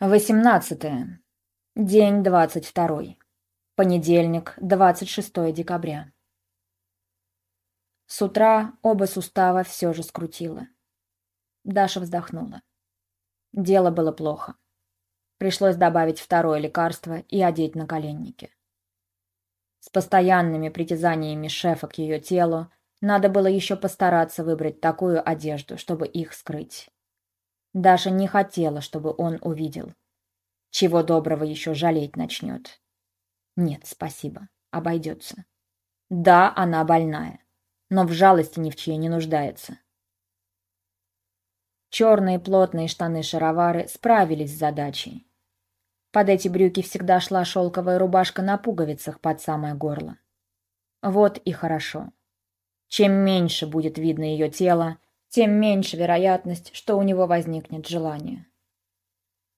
Восемнадцатое. День двадцать второй. Понедельник, двадцать шестое декабря. С утра оба сустава все же скрутило. Даша вздохнула. Дело было плохо. Пришлось добавить второе лекарство и одеть на коленники. С постоянными притязаниями шефа к ее телу надо было еще постараться выбрать такую одежду, чтобы их скрыть. Даша не хотела, чтобы он увидел. Чего доброго еще жалеть начнет. Нет, спасибо, обойдется. Да, она больная, но в жалости ни в чьей не нуждается. Черные плотные штаны-шаровары справились с задачей. Под эти брюки всегда шла шелковая рубашка на пуговицах под самое горло. Вот и хорошо. Чем меньше будет видно ее тело, тем меньше вероятность, что у него возникнет желание.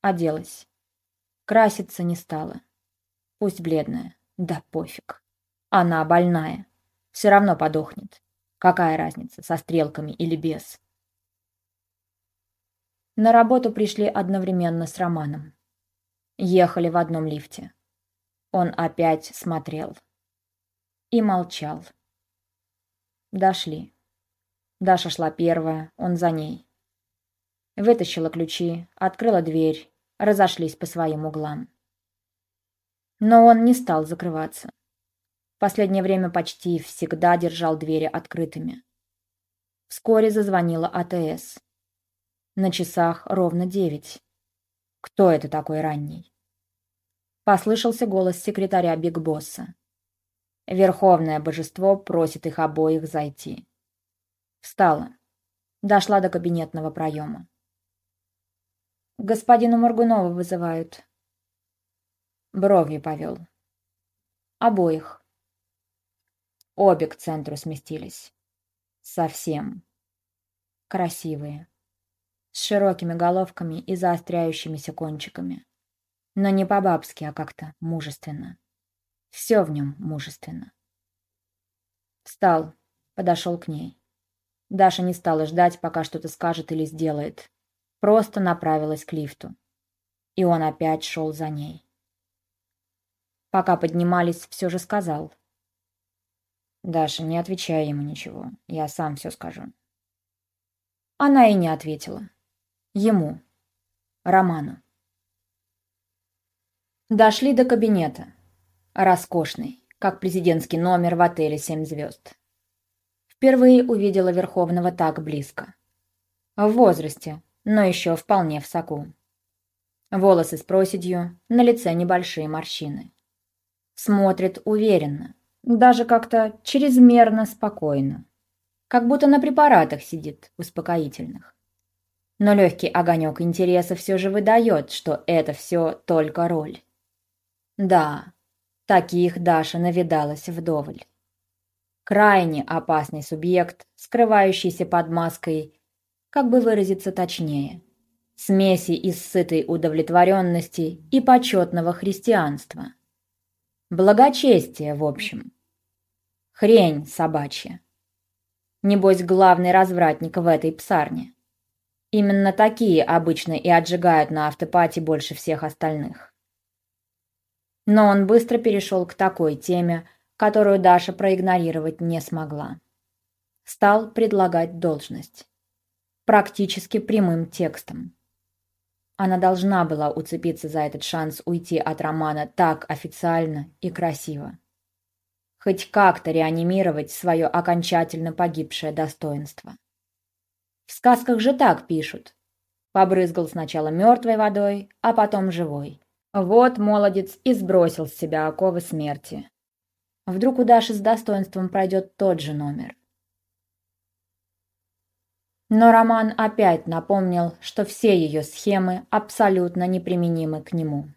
Оделась. Краситься не стала. Пусть бледная. Да пофиг. Она больная. Все равно подохнет. Какая разница, со стрелками или без? На работу пришли одновременно с Романом. Ехали в одном лифте. Он опять смотрел. И молчал. Дошли. Даша шла первая, он за ней. Вытащила ключи, открыла дверь, разошлись по своим углам. Но он не стал закрываться. В последнее время почти всегда держал двери открытыми. Вскоре зазвонила АТС. На часах ровно девять. Кто это такой ранний? Послышался голос секретаря Биг Босса. Верховное божество просит их обоих зайти. Встала. Дошла до кабинетного проема. «Господина Моргунова вызывают». Бровью повел. «Обоих». Обе к центру сместились. Совсем. Красивые. С широкими головками и заостряющимися кончиками. Но не по-бабски, а как-то мужественно. Все в нем мужественно. Встал, подошел к ней. Даша не стала ждать, пока что-то скажет или сделает. Просто направилась к лифту. И он опять шел за ней. Пока поднимались, все же сказал. «Даша, не отвечай ему ничего. Я сам все скажу». Она и не ответила. Ему. Роману. Дошли до кабинета. Роскошный, как президентский номер в отеле «Семь звезд». Впервые увидела Верховного так близко. В возрасте, но еще вполне в соку. Волосы с проседью, на лице небольшие морщины. Смотрит уверенно, даже как-то чрезмерно спокойно. Как будто на препаратах сидит, успокоительных. Но легкий огонек интереса все же выдает, что это все только роль. Да, таких Даша навидалась вдоволь крайне опасный субъект, скрывающийся под маской, как бы выразиться точнее, смеси из сытой удовлетворенности и почетного христианства. Благочестие, в общем. Хрень собачья. Небось, главный развратник в этой псарне. Именно такие обычно и отжигают на автопате больше всех остальных. Но он быстро перешел к такой теме, которую Даша проигнорировать не смогла. Стал предлагать должность. Практически прямым текстом. Она должна была уцепиться за этот шанс уйти от романа так официально и красиво. Хоть как-то реанимировать свое окончательно погибшее достоинство. В сказках же так пишут. Побрызгал сначала мертвой водой, а потом живой. Вот молодец и сбросил с себя оковы смерти. Вдруг у Даши с достоинством пройдет тот же номер. Но Роман опять напомнил, что все ее схемы абсолютно неприменимы к нему.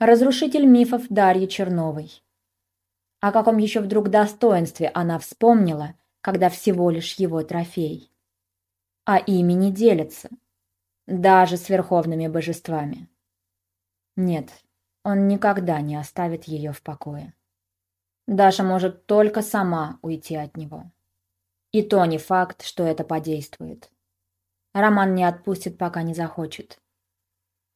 Разрушитель мифов Дарьи Черновой. О каком еще вдруг достоинстве она вспомнила, когда всего лишь его трофей. А ими не делятся, даже с верховными божествами. Нет, он никогда не оставит ее в покое. Даша может только сама уйти от него. И то не факт, что это подействует. Роман не отпустит, пока не захочет.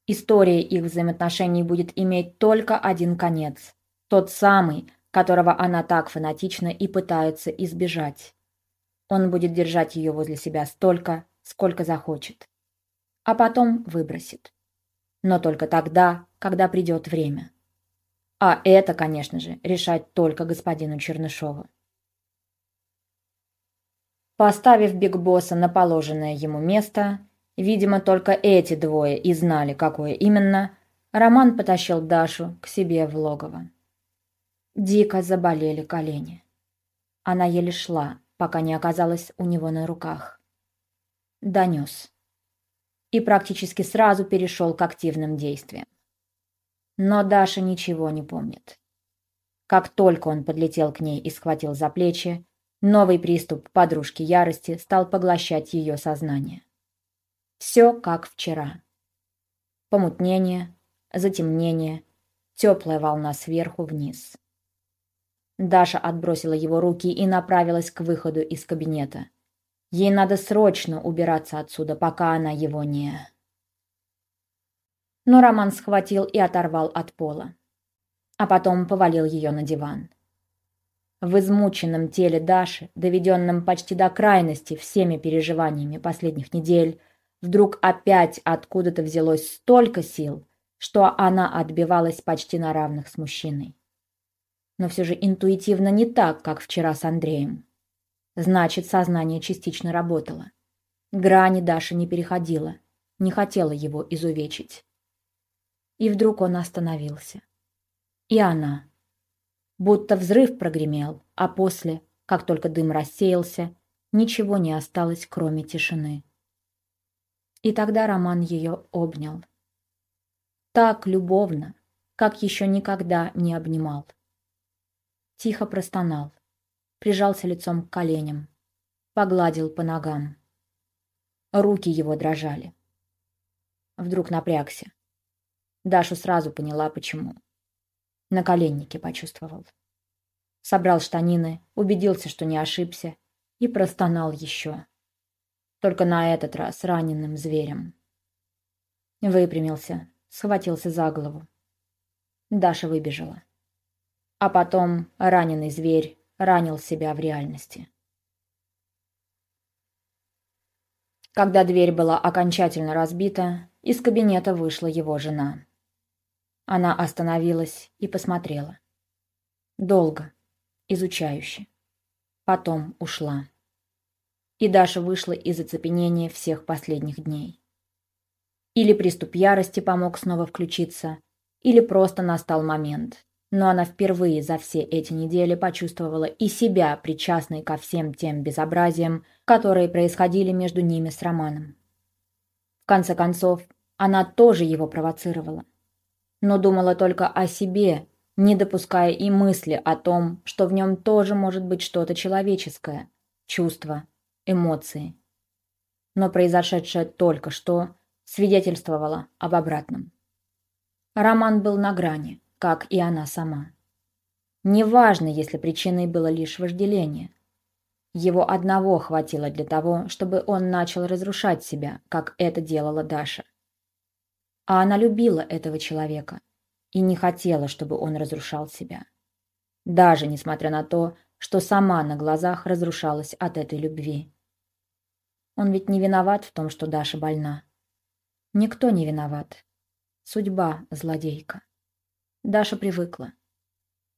История их взаимоотношений будет иметь только один конец. Тот самый, которого она так фанатично и пытается избежать. Он будет держать ее возле себя столько, сколько захочет. А потом выбросит. Но только тогда, когда придет время. А это, конечно же, решать только господину Чернышову. Поставив Биг Босса на положенное ему место, видимо, только эти двое и знали, какое именно, Роман потащил Дашу к себе в логово. Дико заболели колени. Она еле шла, пока не оказалась у него на руках. Донес. И практически сразу перешел к активным действиям. Но Даша ничего не помнит. Как только он подлетел к ней и схватил за плечи, новый приступ подружки ярости стал поглощать ее сознание. Все как вчера. Помутнение, затемнение, теплая волна сверху вниз. Даша отбросила его руки и направилась к выходу из кабинета. Ей надо срочно убираться отсюда, пока она его не но Роман схватил и оторвал от пола. А потом повалил ее на диван. В измученном теле Даши, доведенном почти до крайности всеми переживаниями последних недель, вдруг опять откуда-то взялось столько сил, что она отбивалась почти на равных с мужчиной. Но все же интуитивно не так, как вчера с Андреем. Значит, сознание частично работало. Грани Даша не переходила, не хотела его изувечить. И вдруг он остановился. И она. Будто взрыв прогремел, а после, как только дым рассеялся, ничего не осталось, кроме тишины. И тогда Роман ее обнял. Так любовно, как еще никогда не обнимал. Тихо простонал, прижался лицом к коленям, погладил по ногам. Руки его дрожали. Вдруг напрягся. Даша сразу поняла, почему. На коленнике почувствовал. Собрал штанины, убедился, что не ошибся, и простонал еще. Только на этот раз раненым зверем. Выпрямился, схватился за голову. Даша выбежала. А потом раненый зверь ранил себя в реальности. Когда дверь была окончательно разбита, из кабинета вышла его жена. Она остановилась и посмотрела. Долго, изучающе. Потом ушла. И Даша вышла из оцепенения всех последних дней. Или приступ ярости помог снова включиться, или просто настал момент. Но она впервые за все эти недели почувствовала и себя причастной ко всем тем безобразиям, которые происходили между ними с Романом. В конце концов, она тоже его провоцировала но думала только о себе, не допуская и мысли о том, что в нем тоже может быть что-то человеческое, чувства, эмоции. Но произошедшее только что свидетельствовало об обратном. Роман был на грани, как и она сама. Неважно, если причиной было лишь вожделение. Его одного хватило для того, чтобы он начал разрушать себя, как это делала Даша. А она любила этого человека и не хотела, чтобы он разрушал себя. Даже несмотря на то, что сама на глазах разрушалась от этой любви. Он ведь не виноват в том, что Даша больна. Никто не виноват. Судьба злодейка. Даша привыкла.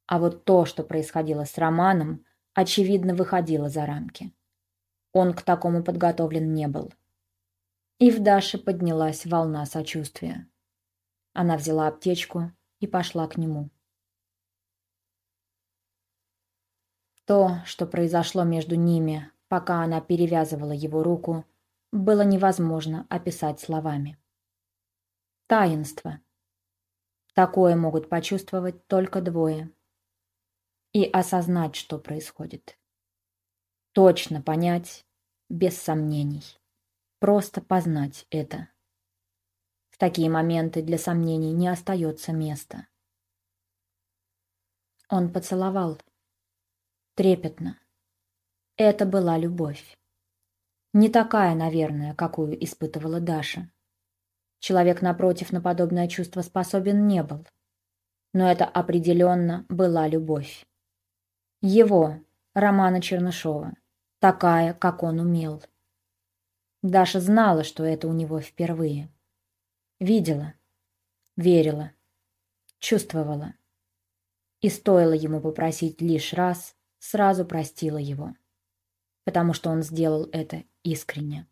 А вот то, что происходило с Романом, очевидно, выходило за рамки. Он к такому подготовлен не был. И в Даше поднялась волна сочувствия. Она взяла аптечку и пошла к нему. То, что произошло между ними, пока она перевязывала его руку, было невозможно описать словами. Таинство. Такое могут почувствовать только двое. И осознать, что происходит. Точно понять, без сомнений. Просто познать это. В такие моменты для сомнений не остается места. Он поцеловал. Трепетно. Это была любовь. Не такая, наверное, какую испытывала Даша. Человек, напротив, на подобное чувство способен не был. Но это определенно была любовь. Его, Романа Чернышова, такая, как он умел. Даша знала, что это у него впервые. Видела, верила, чувствовала. И стоило ему попросить лишь раз, сразу простила его. Потому что он сделал это искренне.